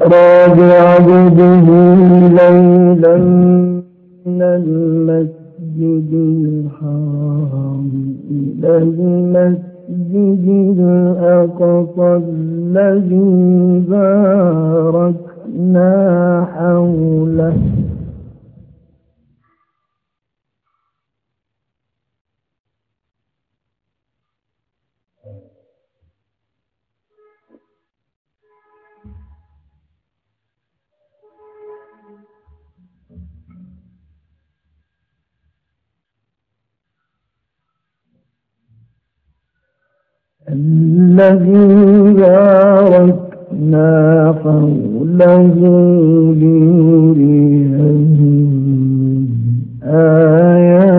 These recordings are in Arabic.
بعبده ليلا من المسجد الحرام إلى المسجد الأقصى الذي باركنا حوله. الذي باركنا حوله لنريه آياتنا.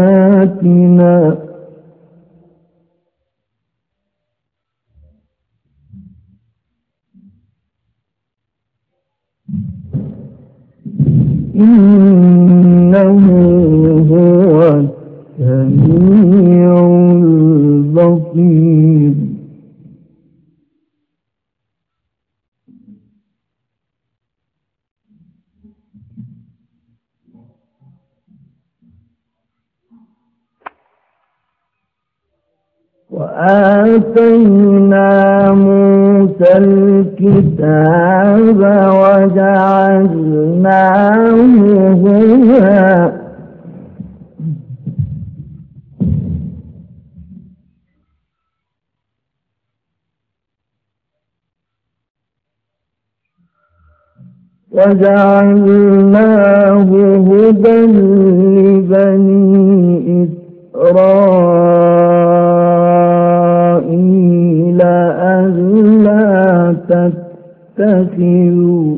إنه وآتينا موسى الكتاب وجعلناه هدى. وجعلناه هدى لبني إسرائيل. تتخذوا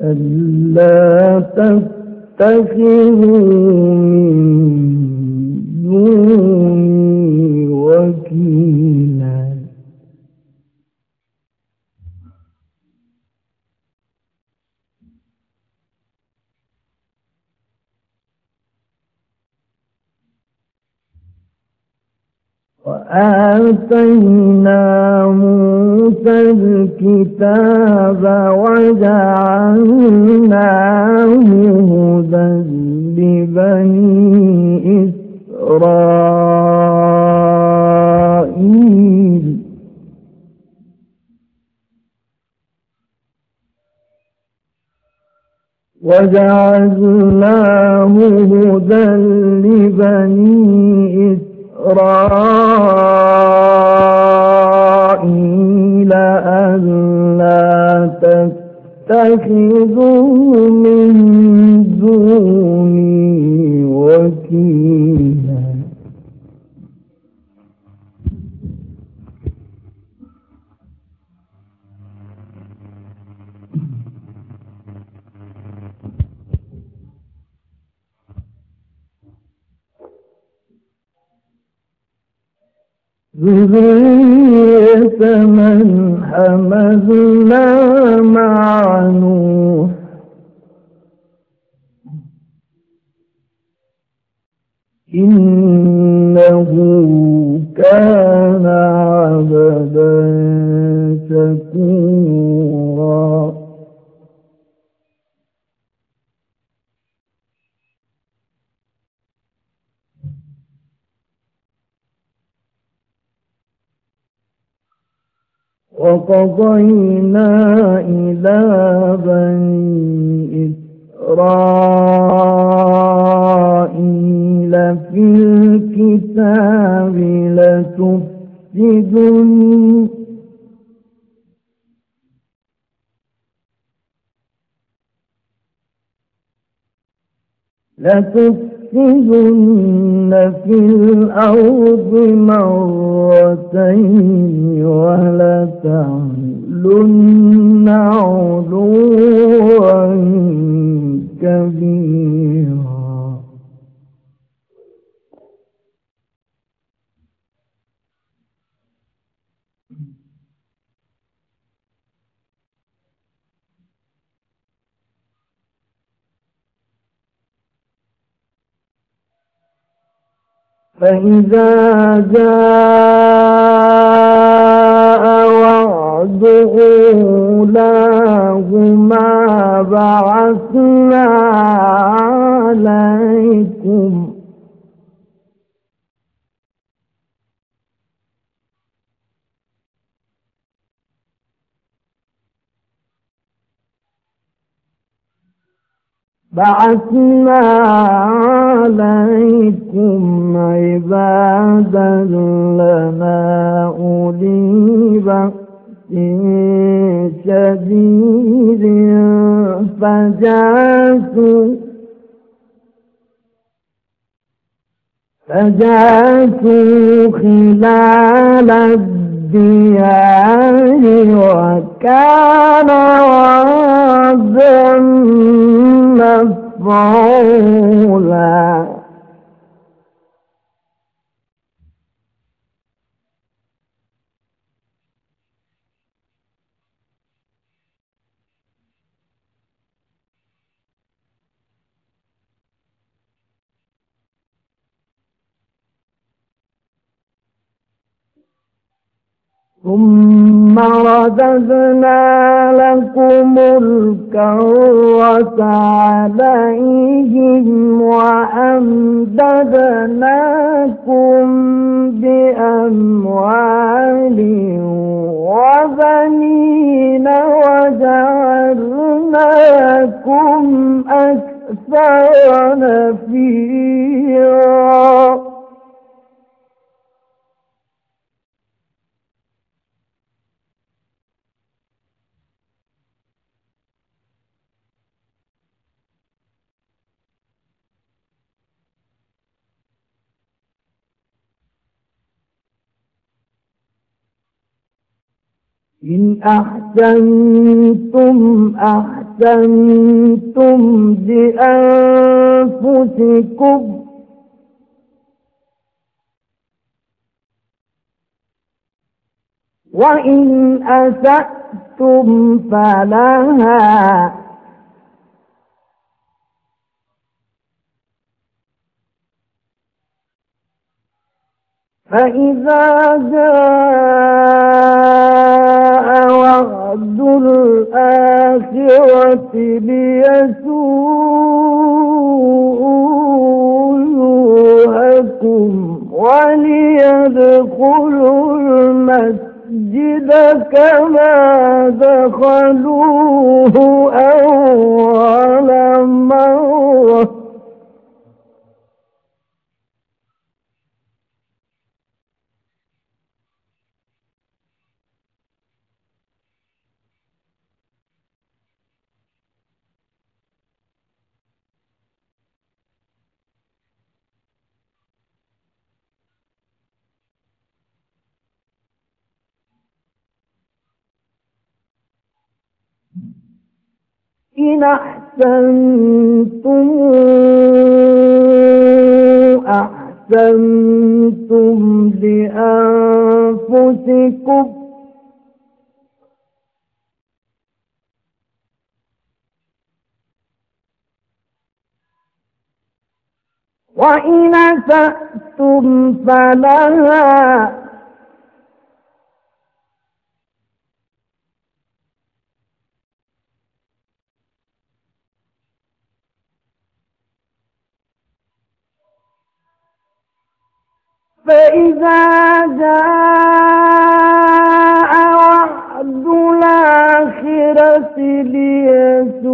ألا تتخذوا من دوني وآتينا موسى الكتاب وجعلناه هدى لبني إسرائيل. وجعلناه هدى لبني إسرائيل ألا تتخذوا من دوني ذرية من حملنا وقضينا إلى بني إسرائيل في الكتاب لتفسدن لتفسدن في الأرض مرتين مرتين ولتعلن علوا فإذا جاء وعد أولاهما بعثنا بعثنا عليكم عبادا لنا أولي بأس شديد فجاسوا فجاسوا خلال الديار وكان وعدا مفعولا. ثم رددنا لكم الكرة عليهم وأمددناكم بأموال وبنين وجعلناكم أكثر نفيرا. إن أحسنتم أحسنتم لأنفسكم. وإن أسأتم فلها فإذا جاء وعد الآخرة ليسوءكم وليدخلوا المسجد كما دخلوه. إن أحسنتم أحسنتم لأنفسكم. وإن أسأتم فلها فإذا جاء وعد الآخرة ليسوءوا